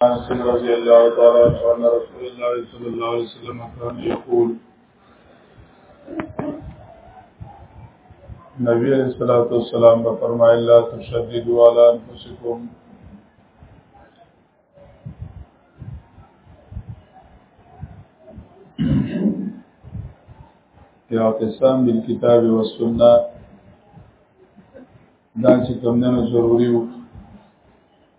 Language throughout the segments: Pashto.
رضي الله تعالى عنه أن رسول الله صلى الله عليه وسلم كان يقول نبی علیہ الصلوۃ والسلام به فرمایي لا تشددوا على انفسکم اعتصام بالکتاب والسنه دا چې کوم نه ضروری وو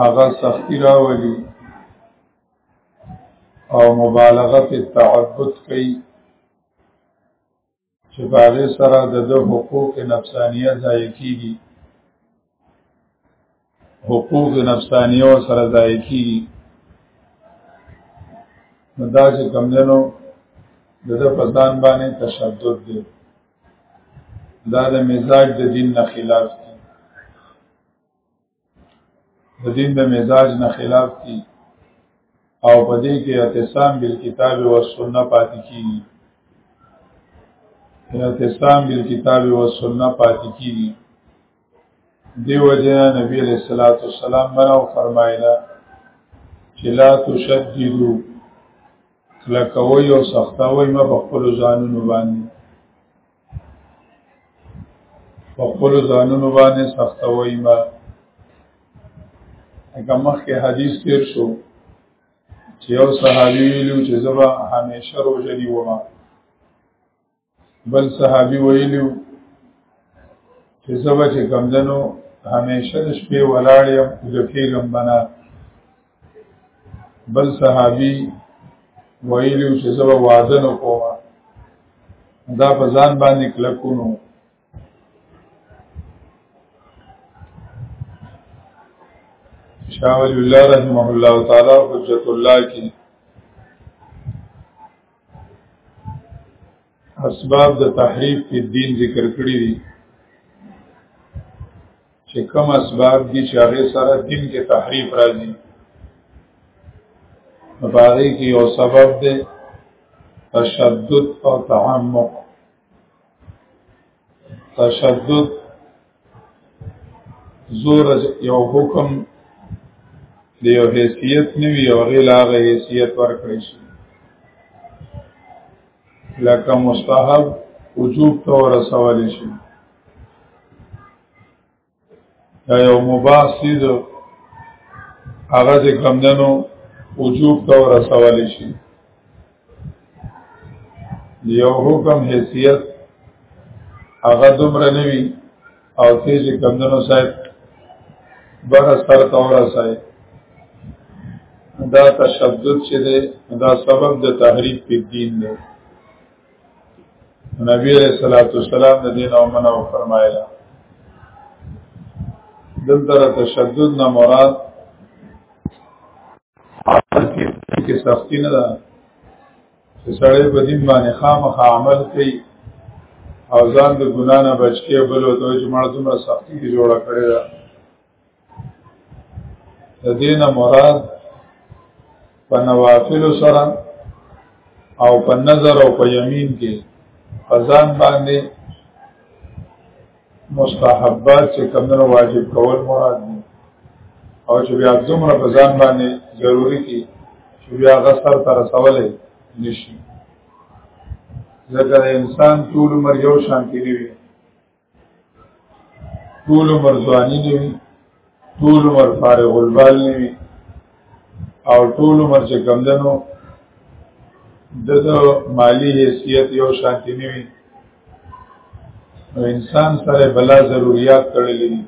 هغه سختی راولي او مبالغه په تعبد کوي چې باغې سره د د حقوق نفسانیه ځای کیږي حقوق نفسانیه سره ځای کیږي دا چې کمجنو د د پسان باندې تشدد دی دا د مزاج د دین نه خلاف دي د دین د مزاج نه خلاف دي او په دې کې اعتصام بالکتاب او سنت پاتې کیږي اعتصام بالکتاب او سنت پاتې کیږي دیو جنا نبی علیہ الصلوۃ والسلام منو فرمایله چې لا تشددوا کلکوي او سختوي ما په خپل ځانونو باندې په خپل ځانونو باندې سختوي ما هغه مخکې حدیث تیر شو چې یو صحابي ویلو چې زما همیشه روزه نیوم بل صحابي ویلو چې زبا چې کمدنو همیشه د شپې ولاړ یم د کېږم بنا بل صحابي ویلو چې زبا واده نه کوم دا په ځان باندې کلکونو شاول الله رحمه الله تعالی حجت الله کی اسباب د تحریف په دین ذکر کړی دي چې کوم اسباب دي چې هغه سره دین کې تحریف راځي مبارک یو سبب دی تشدد او تعمق تشدد زور یو حکم د یو حیثیت نوی او غیر هغه حیثیت ورکړي شي لکه مستحب وجوب ته ورسول شي دا یو مباح سیز هغه چې کمدنو وجوب ته ورسول شي یو حکم حیثیت هغه دومره نوي او ته چې کمدنو صاحب بر سر ته ورسای دا تشدد چې ده دا سبب د تحریف په دین دی نبی علیہ الصلوۃ والسلام د دین او منو فرمایله دلته تشدد نه مراد کې سختی نه ده چې سړی په دین باندې خامخ عمل کوي او ځان د ګنا نه بچ کې بل او دوی چې مړ دومره سختی جوړه کړی ده د دینه مراد په نوافل سره او په نظر او په یمین کې قزان باندې مستحبات چې کمنو واجب کول مراد دي او چې بیا دومره په ځان باندې ضروری دي چې بیا غسر تر سوالې نشي ځکه انسان ټول عمر یو شان کې وي ټول عمر ځواني نه وي ټول عمر فارغ البال نه وي او ټول عمر چې کمدنو د مالی حیثیت یو شانتی نه وي نو انسان سره بلا ضرورت تړلې دي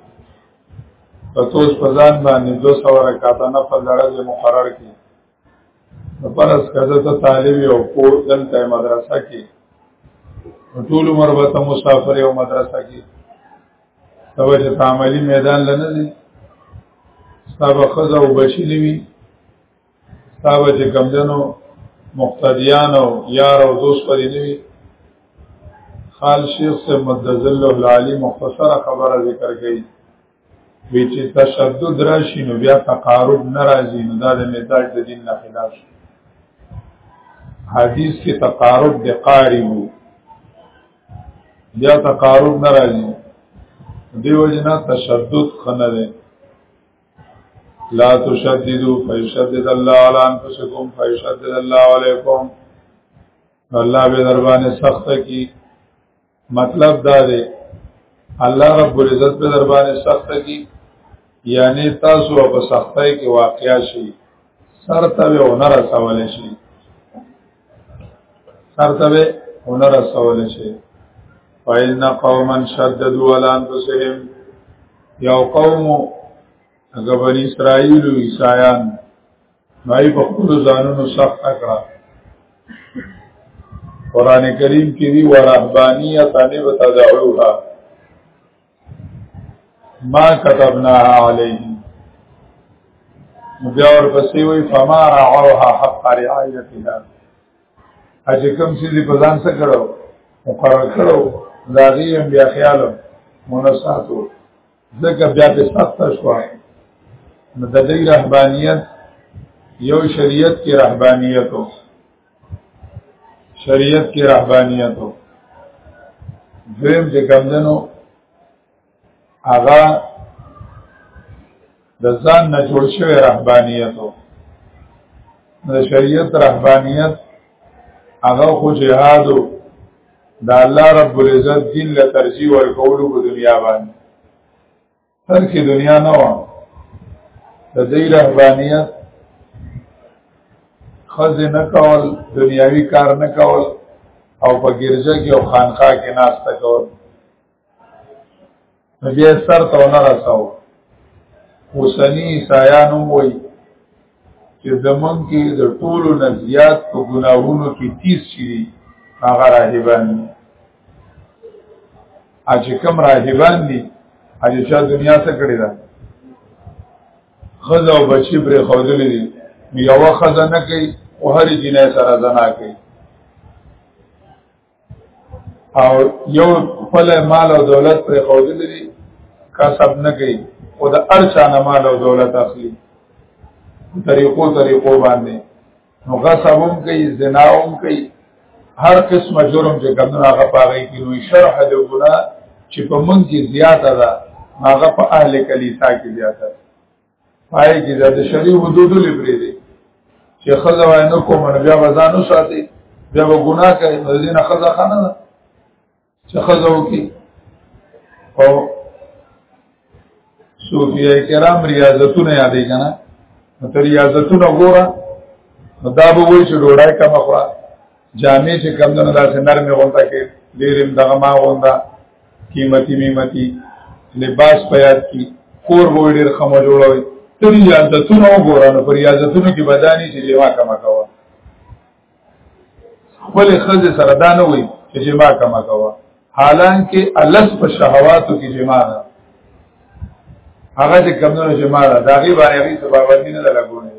پتوس پزان باندې 200 رکعات نه په لړځه مقرر کړي پرس کده ته طالب یو کور دلته مدرسه کې ټول عمر به ته مسافر یو مدرسه کې توجه تعاملی میدان لنه دي ستاب خزه او بچی نیوی ستاب چې کمدنو مقتدیان او یار او دوست پرې نیوی خال شیخ سے مدذل العالی مختصر خبره ذکر کړي وی چې تشدد راشي نو بیا تقارب ناراضي نو دا د مزاج د دین نه خلاف شي حدیث کې تقارب د قارب بیا تقارب ناراضي دیو جنا تشدد خنه ده لا تشددوا فيشدد الله على انفسكم فيشدد الله عليكم الله به دربانه سخت کی مطلب دا دی الله رب العزت په دربار سخت کی یعنی تاسو په سختۍ کې واقعیا شي سر ته ونه رسول شي سر ته ونه رسول شي فإن قوما شددوا على أنفسهم یو قوم هغه بنی اسرائیل او عیسایان نای په خپل ځانونو سخت کړه قران کریم کې دی ورهبانیت ان بتدعوها ما كتبناها عليهم بیا ورپسې وی فما رعوها حق رعایتها اجه کوم چې په ځان سره کړو مقرر کړو دا غي بیا خیال منساتو ځکه بیا په سخت شو نو د دې رهبانيت یو شریعت کې رهبانيت او شریعت کې رهبانيت او دویم چې کمندنو هغه د ځان نه جوړ شوی رهبانيت او د شریعت رهبانيت هغه خو جهاد او دا الله رب العزت دین له ترجیح ورکولو په دنیا باندې هر کې دنیا نه و د دې رهبانیت خزه نه کول دنیاوی کار نه کول او په ګرځه کې او خانقاه کې ناشته کول نبی سر ته نه رساو اوسنی عیسایانو وای چې زمون کې د ټولو نه زیات په ګناهونو کې 30 شي هغه راهبان دي اج کم راهبان دي اج چې دنیا څخه کړی دا خزه او بچی پر خودلې دي یو خزه نه کوي او هر جنې سره زنا کوي او یو خپل مال او دولت پر خوځل دي کسب نه کوي او د ارچا نه مال او دولت اخلي طریقو طریقو باندې نو غصبم کوي زناوم کوي هر قسم جرم چې ګندنه هغه پاره کې نو شرح د ګنا چې په مونږ کې زیاته ده هغه په اهل کلیسا کې زیاته ده پای کې دا د شری حدود لپاره دي چې خزه وای نو کوم نه بیا وزانو ساتي بیا به ګناه کوي نو دې نه خزه خانه ده چې خزه وکي او صوفیه کرام ریاضتونه یادې کنه نو ته ریاضتونه ګوره نو دا به وایي چې ډوړای کما خورا جامې چې کم نه داسې نرمې غونډه کې ډېرم دغه ما غونډه قیمتي میمتي لباس پیاد کی کور وو ډېر خمو جوړوي تر یادتونو وګورانو پر یادتونو کې بدانی چې جما کما کوا خپل خزه سره دانه وي چې جما کما کوا حالانکه الس په شهواتو کې جما ده هغه چې کمونو جما ده دا غي باندې غي سبب باندې نه لګونه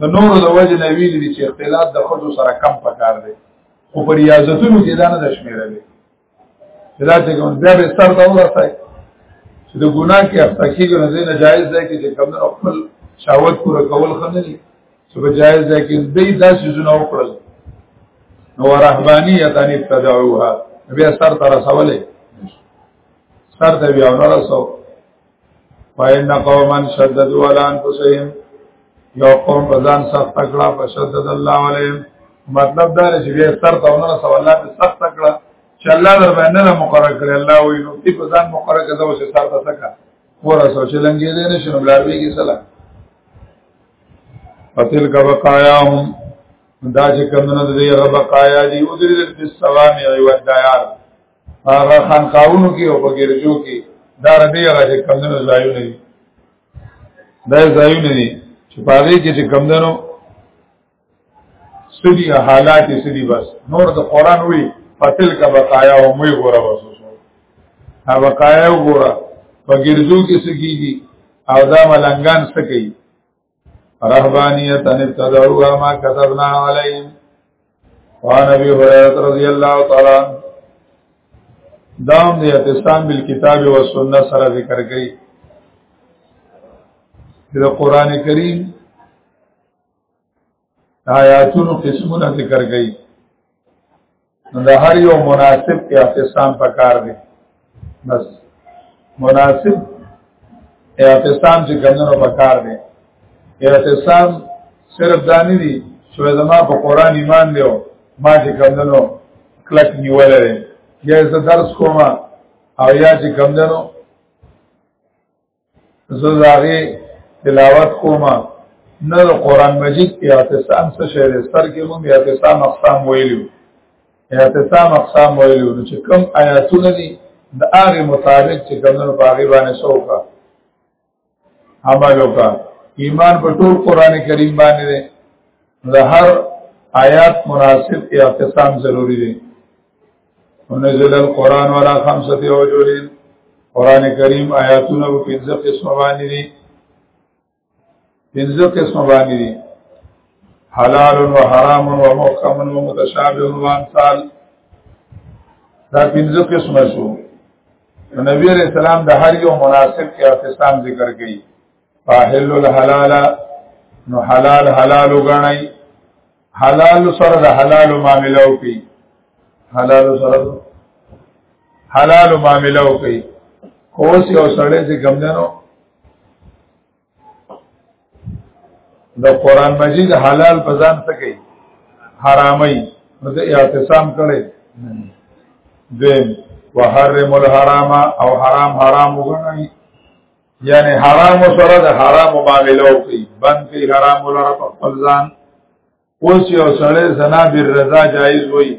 د نورو د وجه نه ویل دي چې اختلاط د خود سره کم پکار دی خو پر ریاضتونو کې دا نه د شمیره دی دا چې کوم بیا به سر ته ورسای چې د ګناه کې افتکیږي نه نه جایز دی چې کمونو خپل شهوت پوره کول خنه دي چې په جایز ځای کې دې داسې زونه وکړل نو رهبانیت ان ابتدعوها بیا سر تر سوالې سر ته بیا نور سو فإن قوما شددوا على أنفسهم یو قوم په ځان سخت کړه په شدد الله علیهم مطلب دا چې بیا سر ته نور سو الله دې سخت کړه چې الله در باندې نه مقرر کړی الله وي نو دې په ځان مقرر کړه چې سر ته سکا خورا سوچ لنګې دې نشم بلاوي کې سلا قتل کا بقایاهم دا چې کمنه دې هغه بقایا دي او دې په سلام یې و دایار هغه خان قاونو کې او بغیرجو کې دا ربي هغه چې کمنه ځایو نه دي دا ځایو نه دي چې پاره کې چې کمندنو سدي حالات سدي بس نور د قران وی فتل کا بقایا او موی غره وسوسو ها بقایا او غره په ګرځو کې سګيږي او دا ملنګان سکی رهبانیت ان ابتدعوا ما كتبنا عليهم وعن ابي هريره رضي الله تعالى دام دې اعتصام بالکتاب او سنت سره ذکر کړي د قران کریم آیاتونو قسمونه ذکر کړي نو د هر یو مناسب اعتصام پکار دی بس مناسب اعتصام چې ګندنو پکار دی اعتصام صرف دانی دی چې زما په قران ایمان دی او ما چې ګندنو کلک نیول لري یا زه درس کوم او یا چې ګندنو زه زاغي تلاوت کوم نه د قران مجید په اعتصام څه شعر سر کې مونږ اعتصام اقسام ویلو اعتصام اقسام ویلو چې کوم آیاتونه دي د هغه مطابق چې کومو په هغه باندې څوکا عمل وکا ایمان په ټول قران کریم باندې ده د هر آیات مناسب اعتصام ضروری دی ونزل القرآن ولا خمسة وجولين قرآن کریم آیاتونه په پنځه قسمه باندې دي پنځه قسمه باندې دي حلال و حرام و محکم و متشابه و امثال دا پنځه قسمه شو نبی علیہ السلام د هر یو مناسب کې اعتصام ذکر کړي فاحل الحلال نو حلال حلال وګڼي حلال سره د حلال معاملې او کوي حلال سره حلال معاملې او کوي کوس یو سړی چې ګمندنو د قران مجید حلال په ځان څه کوي حرامي نو د اعتصام کړي دیم وحرم الحرام او حرام حرام وګڼي یعنی حرام سره د حرام معاملو کوي بند کوي حرام لره په خپل ځان اوس یو سړی زنا بیر رضا جایز وای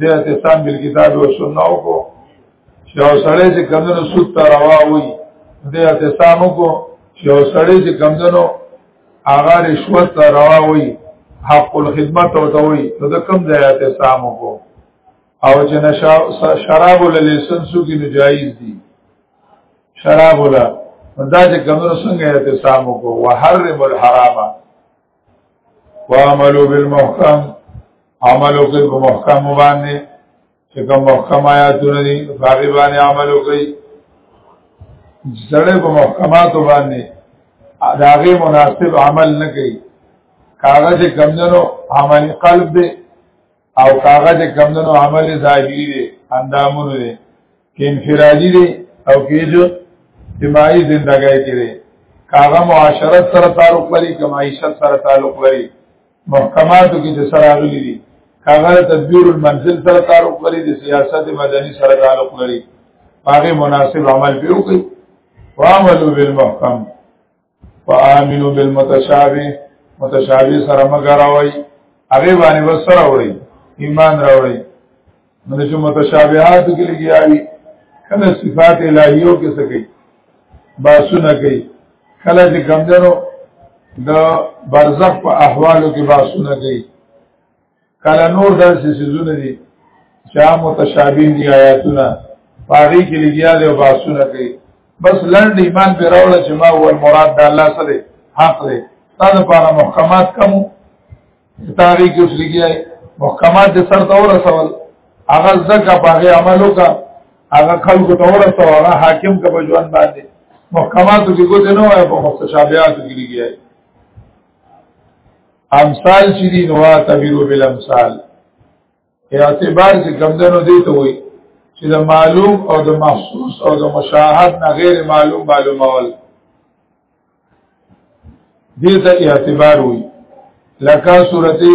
د اعتصام بل کتاب او سنت کو یو سړی چې کمنو سود ته روا وای د اعتصام کو یو سړی چې کمنو هغه رشوت ته روا وای حق الخدمت او ته وای نو د کم ځای اعتصام کو او چې نشا شراب ولې سنسو کې نجایز دي شراب ولا دا چې کمر څنګه اعتصام کو وحرم الحرام وعملوا بالمحکم عملو کوي په محکم باندې چې کوم محکم آیاتونه دي هغه باندې عملو کوي ځړې په محکمات باندې داغه مناسب عمل نه کوي کاغذ کمندنو عملی قلب دی او کاغه چې کمندونو عمل ظاهری دی اندامونه دی کې انفرادي دی او کې جو اجتماعي زندګۍ کې دی کاغه معاشرت سره تعلق لري کمایشت سره تعلق لري محکماتو کې چې سره غلي دي کاغه تدبیر المنزل سره تعلق لري د سیاست مدني سره تعلق لري هغه مناسب عمل به وکړي وعملوا بالمحکم فآمنو بالمتشابه متشابه سره مګراوي هغه باندې وسره راوړي ایمان راوړي نو چې متشابهات کې لګیاوي کله صفات الهیو کې څه کوي باسونه کوي کله چې کمزرو د برزخ په احوالو کې باسونه کوي کله نور داسې سيزونه دي چې متشابه دي آیاتونه پاغي کې لګیا دي او باسونه کوي بس لند ایمان به راوړل چې ما هو المراد د الله سره حق دی تاسو لپاره محکمات کوم تاغي کې اوس لګیا محکمات د سر ته ورسول هغه ځکه پاغي عملو کا هغه خلکو ته ورسول هغه حاکم کا په ژوند باندې محکماتو کې ګوت نه وای په متشابهاتو کې لګیا امثال چې دي نو تعبیرو بل امثال اعتبار چې کمدنو دی ته وي چې د معلوم او د محسوس او د مشاهد نه غیر معلوم معلومول دې ته اعتبار وي لکه سورته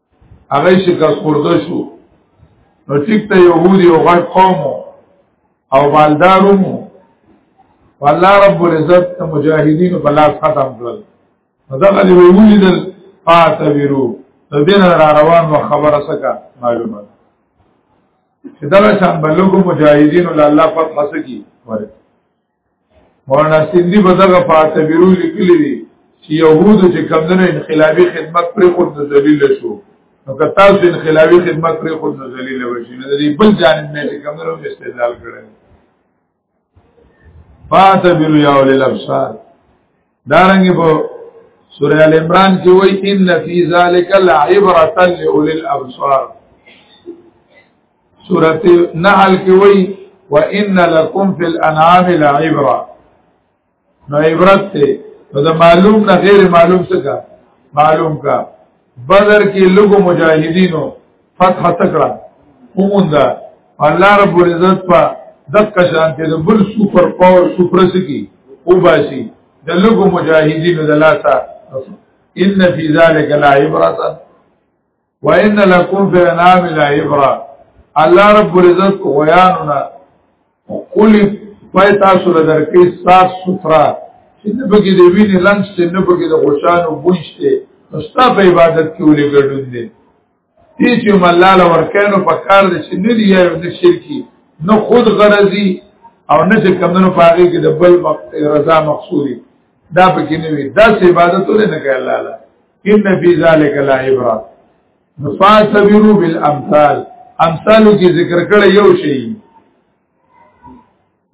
هغه شکست خورده شو نو ټیک ته يهودي او غټ قوم او بالدارو والله رب العزت مجاهدین بلا ختم کړل دا غلي ویولي دل فاتبرو د دین را روان و خبره سکا معلومه چې دا څنګه بلوغ مجاهدین الله فتح سکی ورته مولانا سیندی په دغه فاعتبرو لیکلی دی چې يهود چې کمدنو انقلابي خدمت پر خود ذلیل شو نو که تاسو انقلابي خدمت پر خود ذلیل وشي نو دې بل جانب نه چې کمدنو استدلال کړی فاعتبرو یا اولل ابصار دارنګ په سورہ ال عمران کې وای ان فی ذلک لعبرۃ لأولی الابصار سورہ نحل کې وای وان لکم فی الانعام لعبرۃ نو عبرت ته دا معلوم نه غیر معلوم څه کا معلوم کا بدر کې لګو مجاهدینو فتح تکړه وموندا الله رب العزت په دغه شان ته د بل سپر پاور سپر سکی او باسي د لګو مجاهدینو د لاسه ان فی ذلک لا عبرتا وان لکم فی الانام لا عبرا الله رب العزت غیاننا کلی پای تاسو له درکې صاف سوترا چې نه بګي د وینې لنګ چې نه بګي د غوشانو بونشته نو ستا په عبادت کې ولې ګډون دي دې چې ملاله ورکانو په کار دي چې نه دی یو د شرکی نو خود غرضي او نه چې کمنو پاره کې د بل رضا مقصودی دا پکې نه وي دا عبادت ولې نه کوي الله ان فی ذلک لا عبرت فاعتبروا بالامثال امثالو کې ذکر کړي یو شی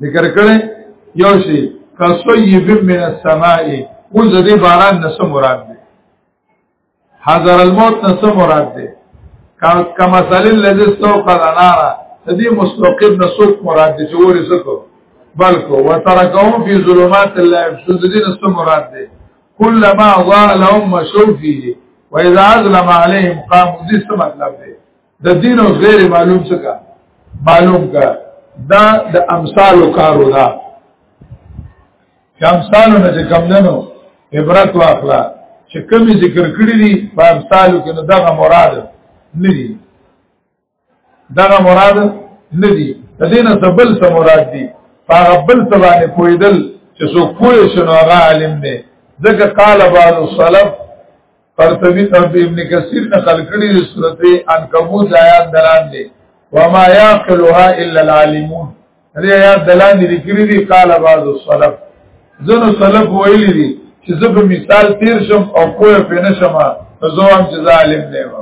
ذکر کړي یو شی کصیب من السماء اوس دې باران نه سم مراد دی حذر الموت نه سم مراد دی کما مثال الذي استوقد نارا دې مستوقد نه سوق مراد دی چې ورې سکو بلکې وترکهم فی ظلمات الله شذ دې نه سم مراد دی کلما ضاء لهم مشوا فيه واذا اظلم عليهم قاموا دې څه مطلب دی د دین او غیر معلوم څه کا معلوم کا دا د امثال کارو دا چې امثال نه چې کم نه نو عبرت واخلا چې کمی ذکر کړی دي په امثالو کې نو دغه مراد نه دي دغه مراد نه دي د دې نه سبل څه مراد دي هغه بل څه باندې پویدل چې څوک پوه شنو هغه عالم دی ځکه قال بعض السلف قرطبی قرطبی ابن کثیر نقل کړی د سورته عنکبوت آیات دلان دی وما يعقلها الا العالمون دې آیات دلان دي کړی دي قال بعض السلف زنو سلف ویلی دي چې زه په مثال تیر شم او کوه په نشم زه هم چې ظالم نه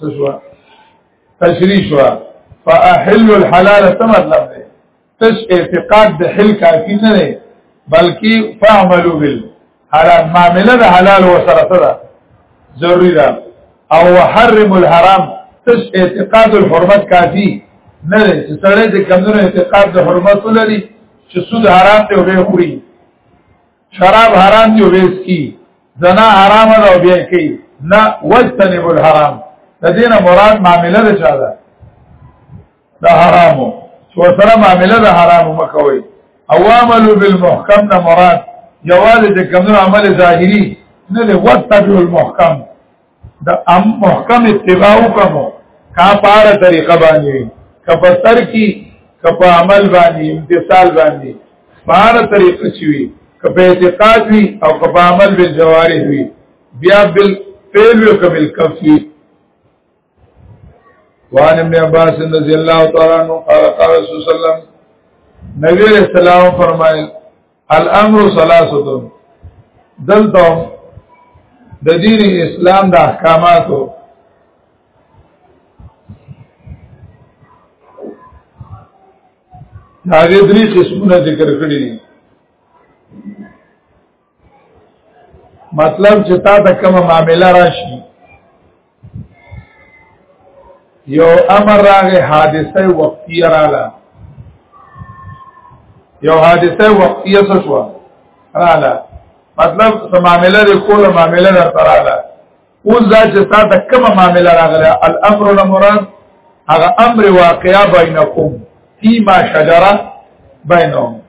سشوا تشریح شوا فاحل الحلال څه مطلب دی تش اعتقاد د حل کافی نه دی بلکې فعملوا بال حلال معامله د حلال و سره سره ضروری ده او حرم الحرام تش اعتقاد الحرمت کافی نه دی چې سره د کمونو اعتقاد د حرمت ولري چې سود حرام دی او به خوري شراب حرام دی ویس کی زنا حرام ده او بیا کی نه وجتنب الحرام د دینه مراد معاملې ده چا ده د حرامو چې سره معاملې ده حرامو مکوي اوامل بالمحکم نه مراد جواز د کمنو عمل ظاهری نه له وتبع المحکم د ام محکم اتباع کومو کا پار طریقه باندې کپ تر کی کپ عمل باندې امتصال باندې پار طریقه چوي کپ اعتقاد وی او کپ عمل به جواری وی بیا بل فعل او کبل کفی وان ابن عباس رضی الله تعالی عنہ قال قال رسول الله نبی علیہ السلام فرمایل الامر ثلاثه دلته د دین اسلام د احکاماتو دا د درې قسمونه ذکر کړی دي مطلب چې تا ته کومه معاملې راشي یو امر راغی حادثه وقتی رااله یو حادثه وقتی شو رااله مطلب سمامله د کوله معاملې در تراله اوس دا چې تا د کومه معاملې راغله الامر المراد هغه امر واقعا بینکم فيما شجر بینهم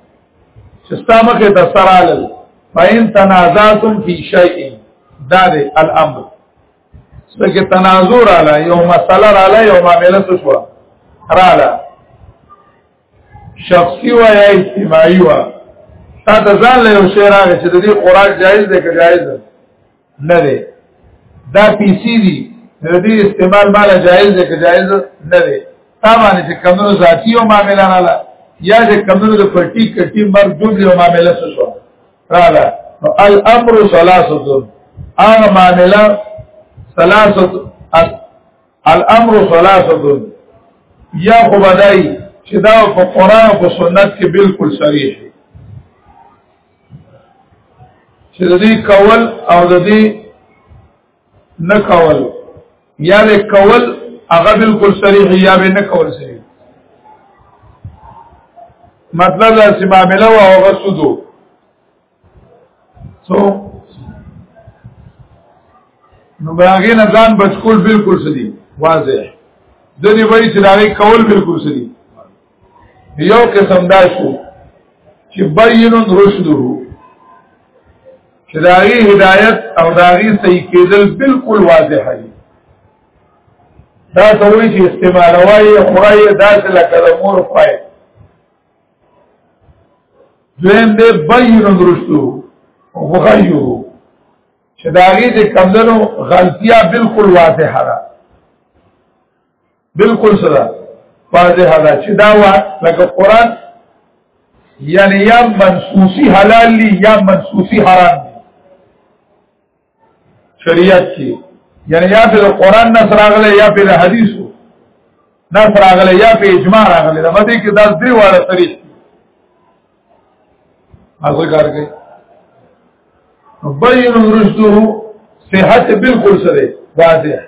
چې ستامخه د سرالل فین تنازعتم فی شیء دا دی الامر سکه تنازع رااله یو مسله رااله یو معاملې څه شو رااله شخصي و یا اجتماعي و تا ته ځان له یو شی راغی چې د دې خوراک جایز دی که جایز نه دی دا پیسې دي د دې استعمال مال جایز دی که جایز نه دی تا باندې چې کمونو ذاتی او معاملې نه یا د کمونو د پټی کټی مرګ دوبلی او معاملې څه شو راغله نو الامر ثلاثه هغه معاملې ثلاثه الامر ثلاثه یا خو بدای چې دا په قران او سنت کې بالکل صریح دی چې د دې کول او د دې نه کول یا به کول هغه بالکل صریح یا به نه کول صریح مطلب دا چې معاملې او هغه سودو سو نو باغې نه ځان بچکول بالکل سدي واضح د دې وایي چې دا کول بالکل سدي یو قسم دا شو چې بینن رشدو چې داغي هدایت او داغي صحیح کېدل بالکل واضح دي دا ته وایي چې استعمال وایي خورای داسې لکه د مور پای دویم دې بینن رشدو وغیو چې داغي د کمزنو غلطیا بالکل واضح ده بالکل سره واضح ده چې دا وا لکه قران یعنی یا منسوسی حلال لی یا منسوسی حرام دی شریعت کې یعنی یا په قران نه سره غلې یا په حدیثو نه سره غلې یا په اجماع راغلې دا مده کې دا درې واړه طریق هغه کار کوي بین رشده صحت بالکل سره واضح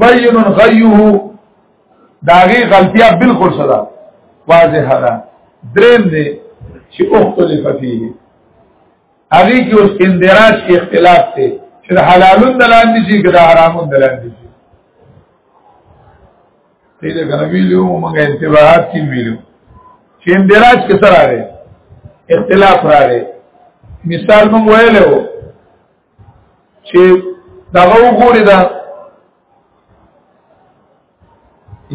بین غیه داغي غلطیا بالکل سره واضح ده دریم دی چې اختلاف فيه هغه کې اوس اندراج کې اختلاف دی چې حلالون دلان دي چې حرامون دلان دي دې دا کنه ویلو موږ انتباهات کې ویلو چې اندراج کې سره راغی اختلاف راغی مثال موږ ویلو چې دا وګوري دا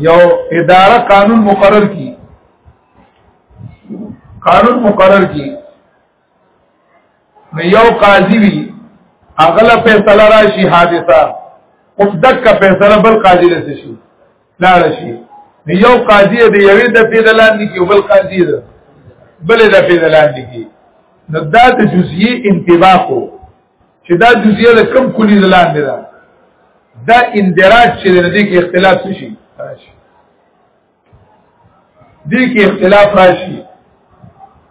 یو اداره قانون مقرر کی قانون مقرر کی نو یو قاضي وي اغله فیصله راشي حادثه او دک فیصله بل قاضي لسی شي لاړ شي نو یو قاضي د یوې د پیدلان دي کې بل قاضي ده بل د پیدلان دي کې نو دا د جزئي انتباه کو چې دا جزئیه د کم کلی دلان دي دا اندراج چې د دې کې اختلاف شي راشي دې کې اختلاف راشي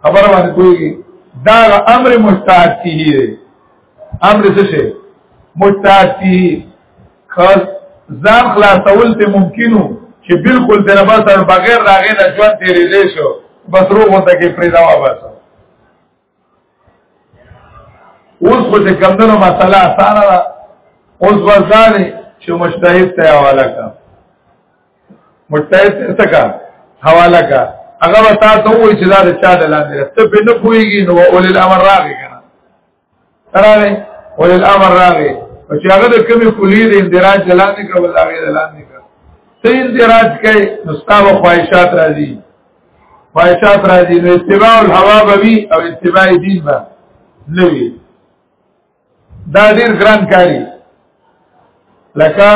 خبر باندې کوي دا امر مستعد فيه امر څه شي مستعد فيه خاص ځان خلاصول ته ممکنو چې بالکل د ربا سره بغیر راغې نه ژوند تیرې دي شو بس روغ ته کې پریدا وابسه اوس خو چې کمدنو مسله اسانه ده اوس وزانه چې مجتهد ته حواله کا مجتهد ته کا حواله کا هغه وتا ته وایي چې دا چا د لاندې ته په نه پويږي نو اول الامر راغی کنه راغی اول الامر راغی او چې هغه د کمی کلی د اندراج لاندې کړو لاغې لاندې کړو ته اندراج کوي نو ستاسو خواهشات راځي خواهشات راځي نو اتباع الهوا به وي او اتباع دین به نه وي دا ډیر ګران کاری لکه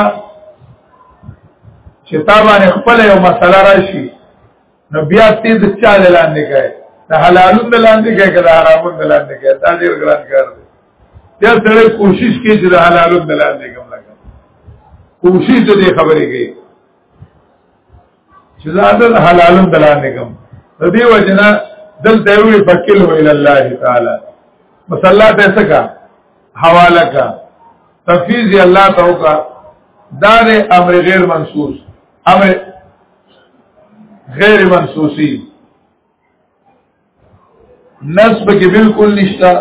چې تا باندې خپل یو مسله راشي نو بیا دې د چا لاندې کوي د حلالون د لاندې کوي که د حرامون د لاندې کوي دا ډیر ګران کار دی بیا سړی کوشش کوي چې د حلالون د لاندې کوم لګا کوشش دې خبرې کوي چې زادل حلالن دلانه کوم د دې وجنه دلته وی فکل ویل الله تعالی مصلا ته سکا حواله کا تفیز الله تعالی کا دار امر غیر منصوص امر غیر منصوصی نصب کې بالکل نشتا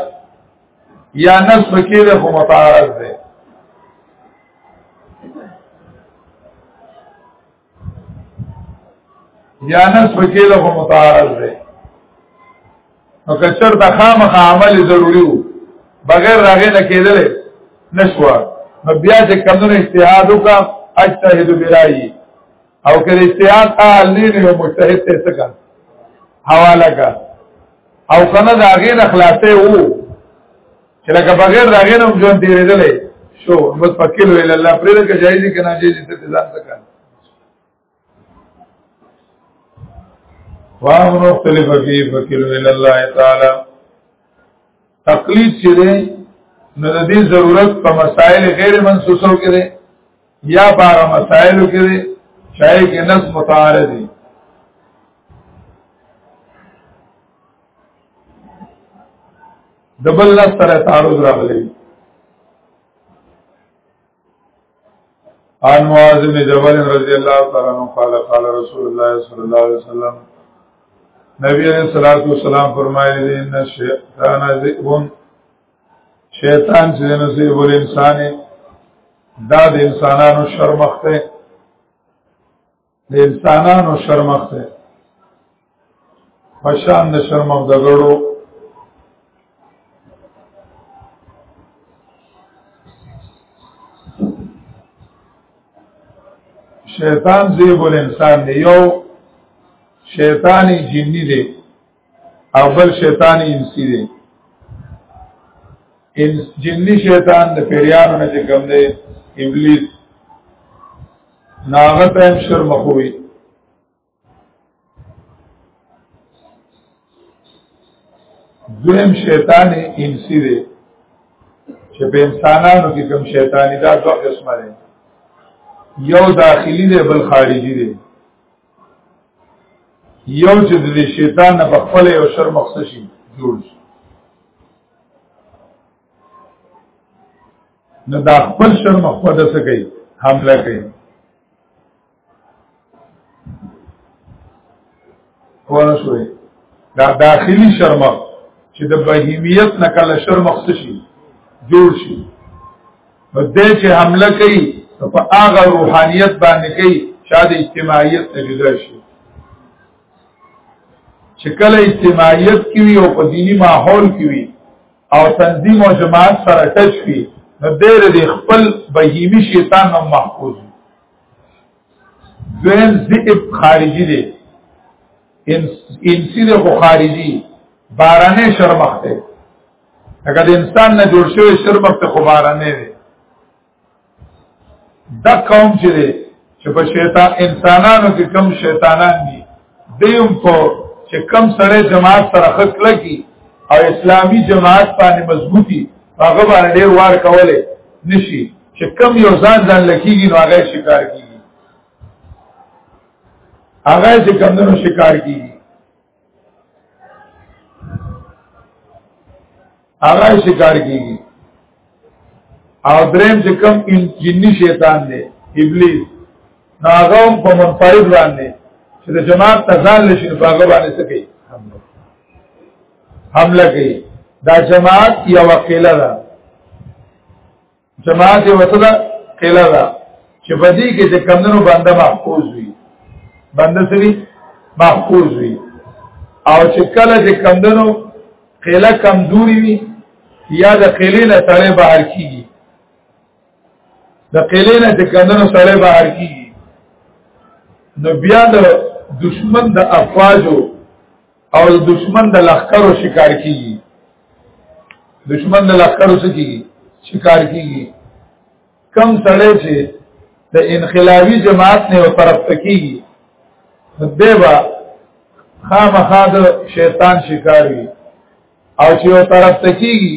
یا نصب کې له متعارض ده یا نس وکیل خو متعارض دی نو کچر د خامخ عمل ضروری وو بغیر راغې نه کېدل نشوا نو بیا چې کمونو اجتهاد وکا اجتهد برای او کله اجتهاد اهل نه یو مجتهد ته څنګه حواله کا او کنه دا غیر خلاصې وو چې لکه بغیر دا غیر هم ژوند تیرېدلې شو بس فقیر ویل الله پرې دا کې جایز دي کنه جایز دي ته ځان څه کړ واه نو اختلاف فی فقیر ویل الله تعالی تقلید چې ده نو د دې ضرورت په مسائل غیر منسوسو کې ده یا په مسائل کې ده شای کې نص متعارض دي دبل لاس سره تعارض راغلی ان معاذ بن جبل رضی الله تعالی عنہ قال قال رسول الله صلی الله علیه وسلم نبی علیہ الصلوۃ والسلام فرمایلی دی ان شیطان ذئبون شیطان چې نصیب ول انسان دا د انسانانو شرمخته د انسانانو شرمخ ده پشان د شرمخ د غړو شیطان زیب الانسان دی یو شیطانی جنی دی او بل شیطان انسی دی ان جنی شیطان د پیریانو نه چې کوم دی ابلیس ناغه ته شرم خووي دویم شیطان انسی دی چې په انسانانو کې کوم شیطانی دا دوه قسمه دي یو داخلي دی بل خارجي دی یو چې د شیطان نه په خپل یو شر مخصوص شي جوړ شي نو دا خپل شر مخفده څه کوي حمله کوي ونه شوې دا داخلي شرمخ چې د بهیمیت نه کله شرمخ شي جوړ شي نو دې چې حمله کوي په هغه روحانيت باندې کوي چې د اجتماعیت نه جدا شي چې کله اجتماعیت کې وي او په دینی ماحول کې وي او تنظیم او جماعت سره ټچ وي نو دې د خپل بهیمی شیطان نه محفوظ وي دویم ذئب خارجي دی انسی دی خو خارجي بارانه شرمخته هغه د انسان نه جوړ شوی شرم ته خبره نه دی دا قوم چې دی چې په شیطان انسانانو کې کم شیطانان دي دیم په چې کم سره جماعت سره خط لګي او اسلامی جماعت باندې مضبوطی هغه باندې ډیر وار کوله نشي چې کم یو ځان ځان لکېږي نو هغه شکار کیږي هغه چې کمونو شکار کیږي هغه شکار کیږي او دریم چې کوم جنی شیطان دی ابلیس هغه په منفرد باندې چې د جماعت تزال لشي په هغه باندې څه کوي حمله کوي دا جماعت یو قله ده جماعت یو څه ده قله ده چې په دې کې چې کمندونو باندې محفوظ وي باندې سری محفوظ وي او چې کله چې کمندونو قله کمزوري وي یا د قلې نه سړی بهر کیږي د قلې نه چې کمندونو سړی بهر کیږي نو بیا د دشمن د افواجو او دشمن د لخرو شکار کیږي دشمن د لخرو سکی شکار کیږي کم سړی چې د انقلابي جماعت نه او طرف تکیږي دیبا خامخا د شیطان شکار وي او چې او طرف تکیږي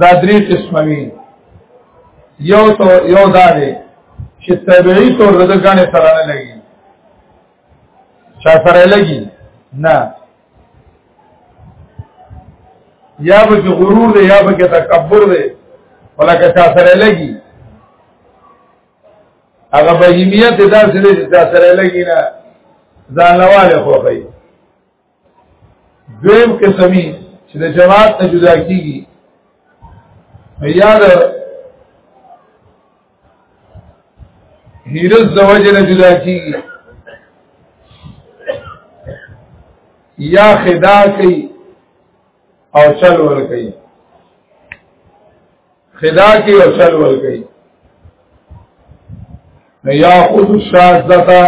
دا درې قسمه وي یو تو یو دا دی چې طبيعي تور د ګڼې سره نه لګي چا سره لګي نه یا به کې غرور دی یا به کې تکبر دی ولکه چا سره لګي هغه بهیمیت داسې دی چې چا سره لګي نه ځان لواله خوښي دویم قسمی چې د جماعت نه جدا کیږي یا د هیرز د وجه نه جدا کیږي یا خدا کوي او چل ور کوي خدا کې او چل ور کوي نو یا خود شاذتا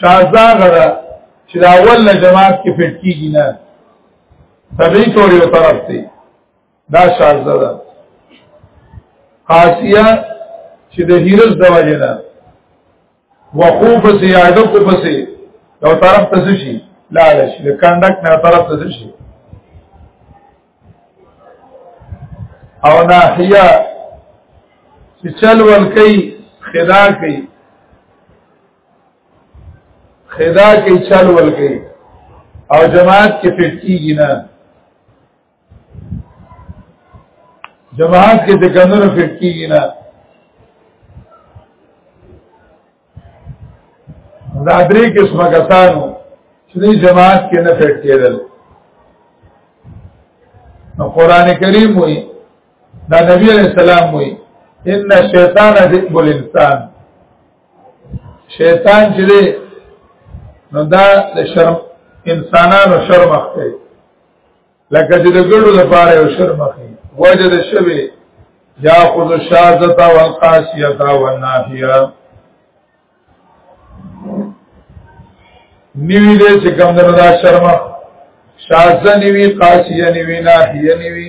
شاذا غره چې دا اول نه جماعت کې فټ کیږي نه تبي تور یو طرف دی دا شاذا ده قاسیه چې د هیرز د وجه نه وقو پسې یا ډکو پسې یو طرف ته شي لاړ شي د کندک نه طرف ته شي او ناحیه چې چل ول کوي خدا کوي خدا کوي چل ول کوي او جماعت کې فټ کیږي نه جماعت کې د ګندنه فټ کیږي نه دا درې قسمه کسانو چې د جماعت کې نه فټ کېدل نو قران کریم وایي دا نبی علیہ السلام وایي ان الشیطان ذئب الانسان شیطان چې دی نو دا د شرم انسانانو شرم اخته لکه چې د ګړو لپاره یو شر مخې وجه د شوی یا خود شاذتا والقاسیتا والنافیه نیوی دې چې کوم دنو دا شرمخ شاذ نیوی قاسیه نیوی نافیه نیوی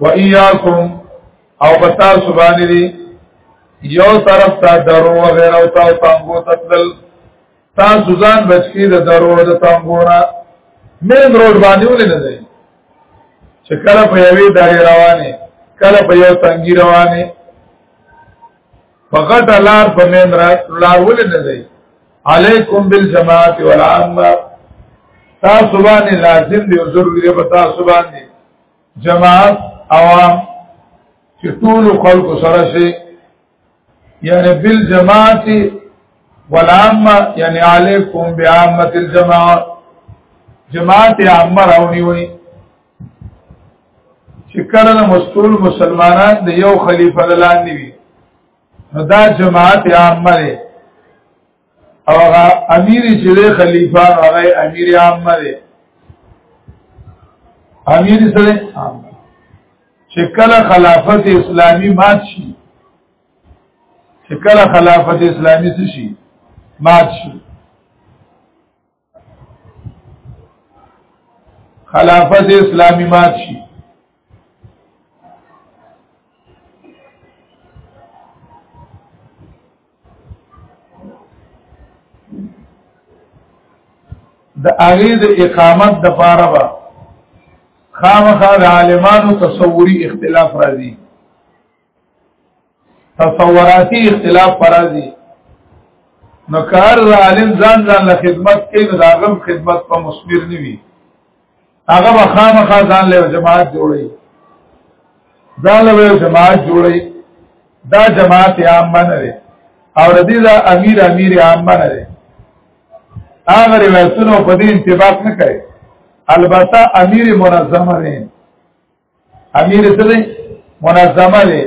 و ایاکم او بتا سبحان دی یو طرف ته درو و غیر او تاسو تنګو تتل تاسو ځان بچی د درو د تنګو نه مین روډ باندې ولې نه دی چې کله په یوې داري روانه کله په یو تنګي روانه فقط لار په مین را لار ولې نه دی علیکم بالجماعت والعامه تاسو باندې لازم دی او ضروري دی په تاسو باندې جماعت عوام چې ټول خلق سره شي یعنی بالجماعت والعامه یعنی علیکم بعامه الجماعت جماعت عامه راونی وي چې کله مسئول مسلمانان د یو خلیفہ لاندې وي نو دا جماعت عامه ده او هغه امیر چې دی خلیفہ هغه امیر عامه ده امیر سره عامه چې کله خلافت اسلامی مات شي چې کله خلافت اسلامی شي مات شي خلافت اسلامی مات شي د هغه د اقامت د پاره به خامخا د عالمانو تصوري اختلاف راځي تصوراتي اختلاف فرازي نو کار د عالم ځان ځان له خدمت کوي نو دا غم خدمت په مسمر نه وي هغه به خامخا ځان له جماعت جوړي ځان له جماعت جوړي دا جماعت عامه نه ده او ردی دا امیر امیر عامه نه ده هغه روایتونه په دې انتباه نه کوي البته امیر منظمه نه امیر څه دی منظمه دی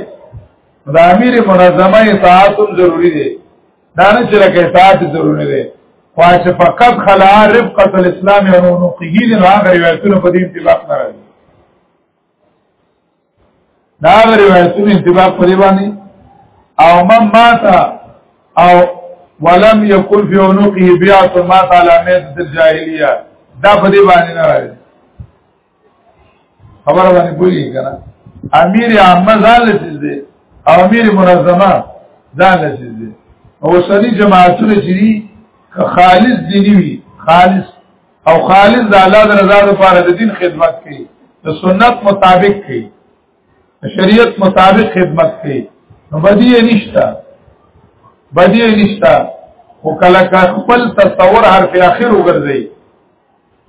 دا امیر منظمه اطاعت ضروری دی دا نه چې لکه اطاعت ضروری دی واش فقط خلع رفقه الاسلام او نوقه دي نو هغه روایتونه په دې انطباق نه راځي دا هغه روایتونه انطباق په دې باندې او من مات او ولم يكن في عنقه بيعه مات على ميت الجاهليه دا په دې باندې نه راځي خبر باندې پوری کنه امیر عامه ځان لسیز دی او امیر منظمه ځان لسیز دی او سړي جماعتونه چې دي خالص دیني وي خالص او خالص د الله د رضا لپاره د دین خدمت کوي د سنت مطابق کوي شریعت مطابق خدمت کوي نو بدی نشتا بدی نشتا خو کله خپل تصور حرف اخر وګرځي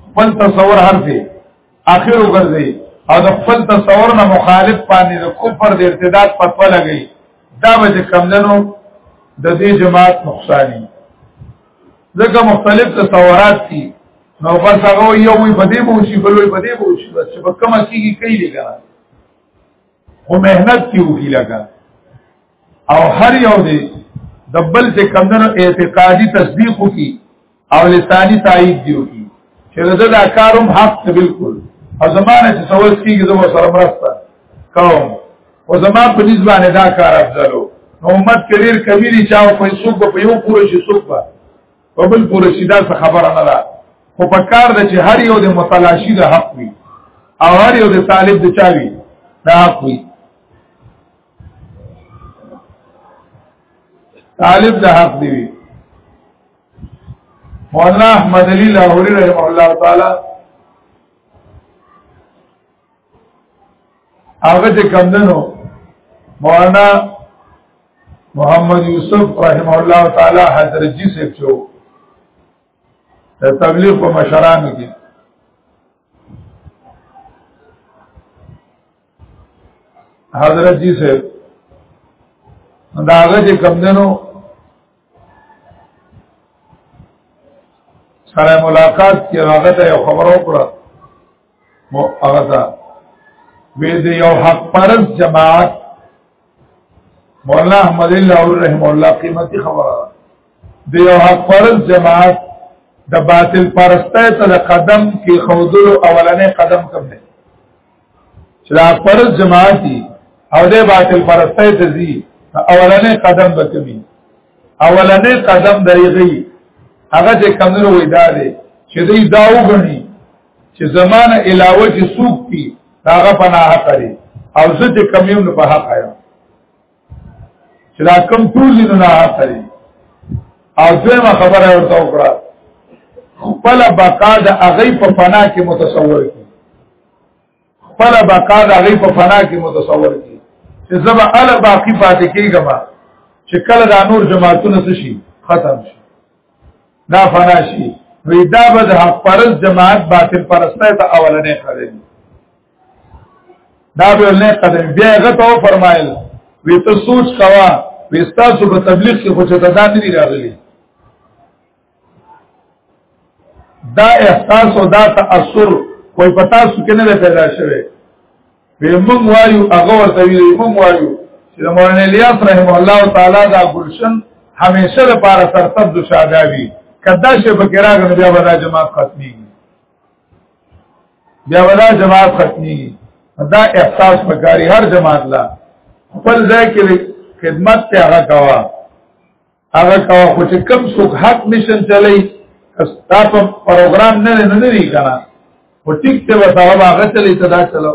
خپل تصور هر څه اخر وګرځي او د خپل تصور نه مخالف باندې د کفر د ارتداد پتو لګي دا به کمندنو د دې جماعت نقصانی ځکه مختلف تصورات دي نو بس هغه یو وي بده بو شي بل وي بده بو شي بس په کومه کیږي کوي لګا خو مهنت کیو کی لګا او هر یو دی د بل څخه کمندنو اعتقادي تصدیق کی او لسانی تایید دیو کی چې زه دا کاروم حق ته بالکل او زمانه چې سوال کیږي زه سره مرسته کوم او زما په نسبانه دا کار افضلو نو امت کډیر کبیری چا په څوک په یو پوره شي څوک په بل پوره شي دا خبره نه ده خو په کار ده چې هر یو د متلاشي د حق وي او هر یو د طالب د چا وي دا حق وي طالب د حق دی وي مولانا احمد علی لاهوری رحمه الله تعالی هغه چې کم دنو مولانا محمد یوسف رحمه الله تعالی حضرت جی سے چو تبلیغ په مشرانو کې حضرت جی سے داغه چې کم دنو سره ملاقات کې هغه ته یو خبر وکړه مو هغه ته به دې یو حق پرز جماعت مولانا احمد الله رحم الله قیمتي خبره د یو حق پرز جماعت د باطل پرسته ته د قدم کې خودلو اولنې قدم کوم دی چې دا پرز جماعت او د باطل پرسته ته ځي اولنې قدم وکوي اولنې قدم درېږي هغه چې کمنو وې دا دی چې دوی دا وګڼي چې زمانه علاوه چې سوق دي هغه پناه حق لري او زه چې کم یم په حق آیا چې دا کم ټول نه نه حق لري او زما خبره ورته وکړه خپل بقا د هغه په پناه کې متصور کی خپل بقا د غي په فنا کې متصور کی چې زبا ال باقی پاتې کیږم چې کله دا نور جماعتونه شي ختم شي دا فنا شي وی دا به د حق پرز جماعت باطل پرسته ته اولنې قدم دا به نه قدم بیا هغه ته فرمایل وی ته سوچ کوا وی تاسو په تبلیغ کې خو ته دا نه دی راغلی دا احساس او دا تاثر کوئی پتا سو کې نه پیدا شوه به موږ وایو هغه ورته وی موږ وایو چې مولانا الیاس رحم الله تعالی دا ګلشن همیشه لپاره سرتب د شادابی کدا شه بکراغ نه بیا ودا جماعت ختمي بیا ودا جماعت ختمي دا احساس پکاري هر جماعت لا خپل ځای کې خدمت ته هغه کوا هغه کا خو چې کم څوک حق مشن چلی استا په پروګرام نه نه نه دی کنه او ټیک ته وتا هغه چلی ته دا چلو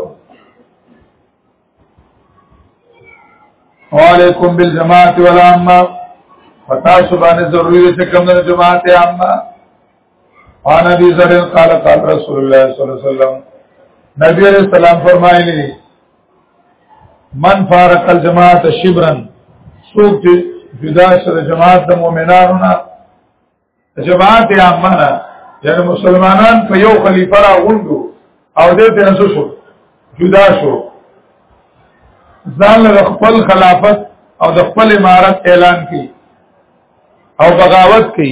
وعلیکم بالجماعت والعامه فتا سبحانه ضروری چې کم نه جماعت عامه ان ابي ذر قال قال رسول الله صلی الله علیه وسلم نبی علیہ السلام فرمایلی من فارق الجماعت شبرن سوک تی جدا شد جماعت دا مومنانونا جماعت عامنا یعنی مسلمانان په یو خلیفه را غوندو او دې ته نسو شو جدا شو ځان له خپل خلافت او د خپل امارت اعلان کی او بغاوت کی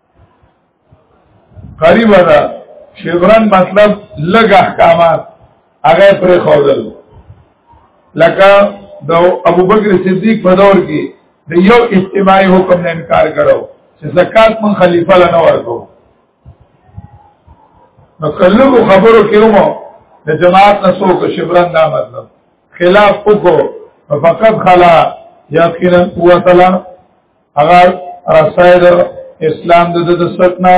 قریب ده شبرن مطلب لګ احکامات هغه پر خودل لکه د ابو بکر صدیق په دور کې د یو اجتماعي حکم نه انکار کړو چې زکات من خلیفہ لنه ورکو نو کله خبرو کې ومو د جماعت نسو کو شبرن دا مطلب خلاف وکړو فقط خلا یقینا قوت الله هغه رسائل اسلام د د سکنا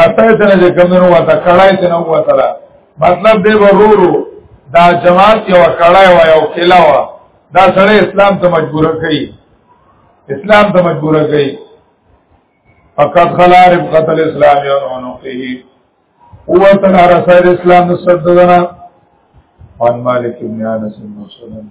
رسائل ته نه کومو وته کړای ته نو وته مطلب دی ورورو دا جماعت یو کړای و یو کلا و دا سره اسلام ته مجبور کړي اسلام ته مجبور کړي فقط خلا رفقت الاسلام ينعنقه هو تن رسائل اسلام نصددنا عن مالك بن انس بن سلمة